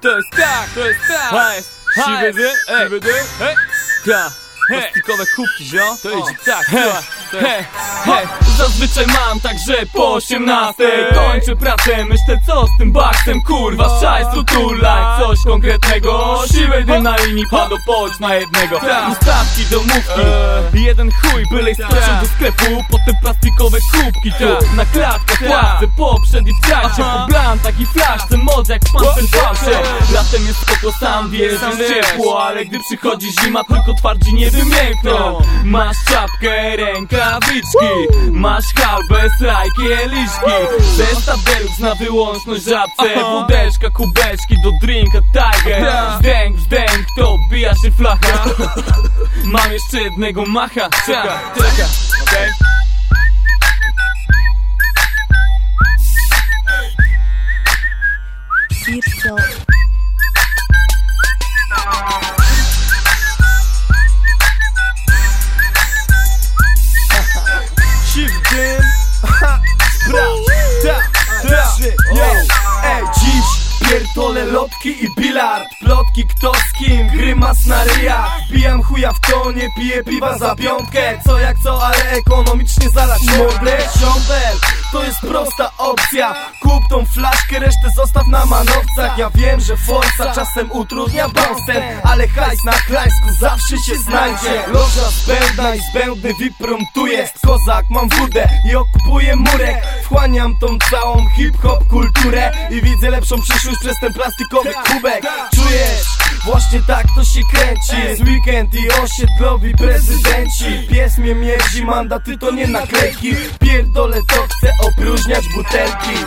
To jest tak, to jest tak Hej, Siwy dym, ej, siwy dym, hej ta, Hej. plastikowe kubki, zio To idzie tak, Hej, słuchaj, to hej, hej Zazwyczaj mam także po 18 Kończę pracę, myślę co z tym baksem Kurwa, szajsu tulaj Coś konkretnego Siwy dym na linii padł, pojdź na jednego Tak. Ustawki, domówki Eee. Jeden chuj, byle skoczył Tak. do sklepu Potem plastikowe kubki tu Tak. Na klatkę, Tak. płaszce, poprzed i w trakcie. Po blantach i flaszce, moc jak pan ten. Latem jest spoko, sam wiesz, Sam jest wiesz. ciepło Ale gdy przychodzi zima, tylko twardzi nie wymiękną No. Masz czapkę, rękawiczki Masz halbę, sraj, kieliszki Zestaw deluxe na wyłączność żabce. Wódeczka, kubeczki do drinka, tiger. Zdęk, zdęk, to bija się flacha Mam jeszcze jednego macha Czeka, czeka, okej Circo. Lotki i bilard. Plotki kto z kim, grymas na ryjach Pijam chuja w tonie, piję piwa za piątkę. Co jak co, ale ekonomicznie zalać mordę Ziombel, to jest prosta opcja. Kup tą flaszkę, resztę zostaw na manowcach. Ja wiem, że forsa czasem utrudnia bąsem Ale hajs na klajsku zawsze się znajdzie. Loża zbędna i zbędny VIP tu jest. Kozak, mam wódę i okupuję murek. Wchłaniam tą całą hip-hop kulturę I widzę lepszą przyszłość przez ten plastikowy kubek. Czujesz? Właśnie tak to się kręci. Jest weekend i osiedlowi prezydenci. Pies mnie mierzi, mandaty to nie naklejki. Pierdolę to chcę opróżniać butelki